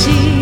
así.